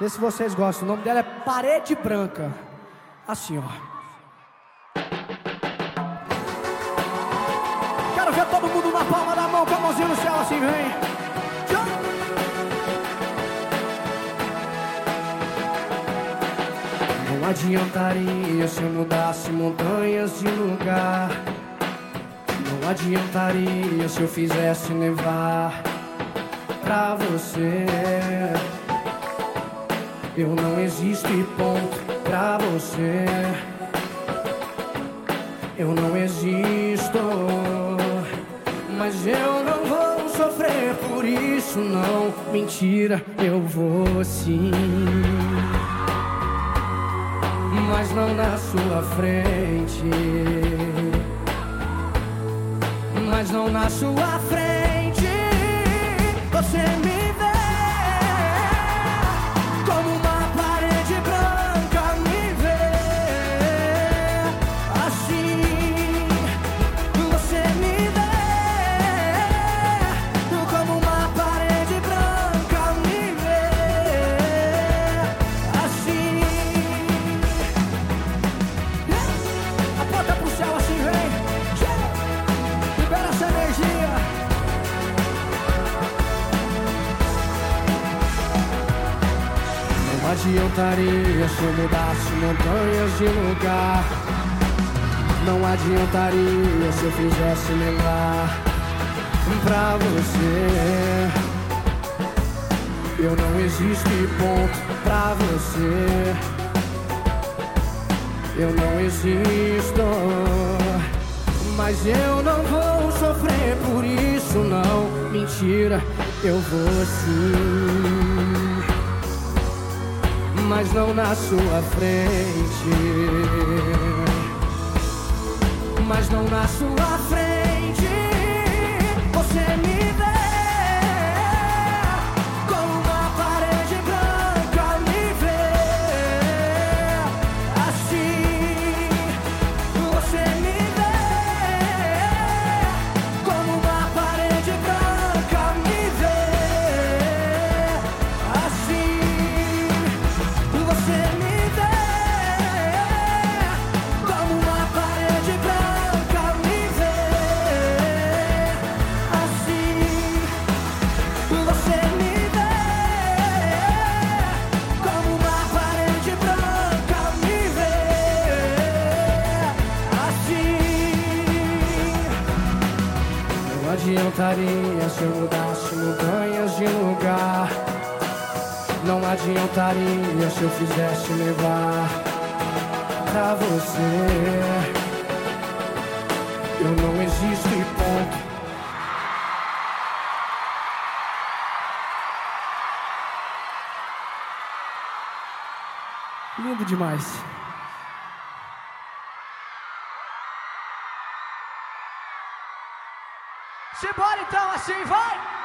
Vê se vocês gostam. O nome dela é Parede Branca. Assim, ó. Quero ver todo mundo na palma da mão, com a mãozinha no céu, assim, vem. Tchau. Não adiantaria se eu mudasse montanhas de lugar. Não adiantaria se eu fizesse nevar pra você. Eu não existo e ponto pra você. Eu não existo, mas eu não vou sofrer por isso, não. Mentira, eu vou sim. Mas não na sua frente. Mas não na sua frente. Adiantaria se eu mudasse montanhas de lugar. Não adiantaria se eu fizesse lembrar pra você. Eu não existo e ponto pra você. Eu não existo, mas eu não vou sofrer por isso, não. Mentira, eu vou sim, mas não na sua frente, mas não na sua adiantaria se eu mudasse montanhas de lugar. Não adiantaria se eu fizesse levar pra você. Eu não existo e ponto. Lindo demais. Simbora então assim, vai!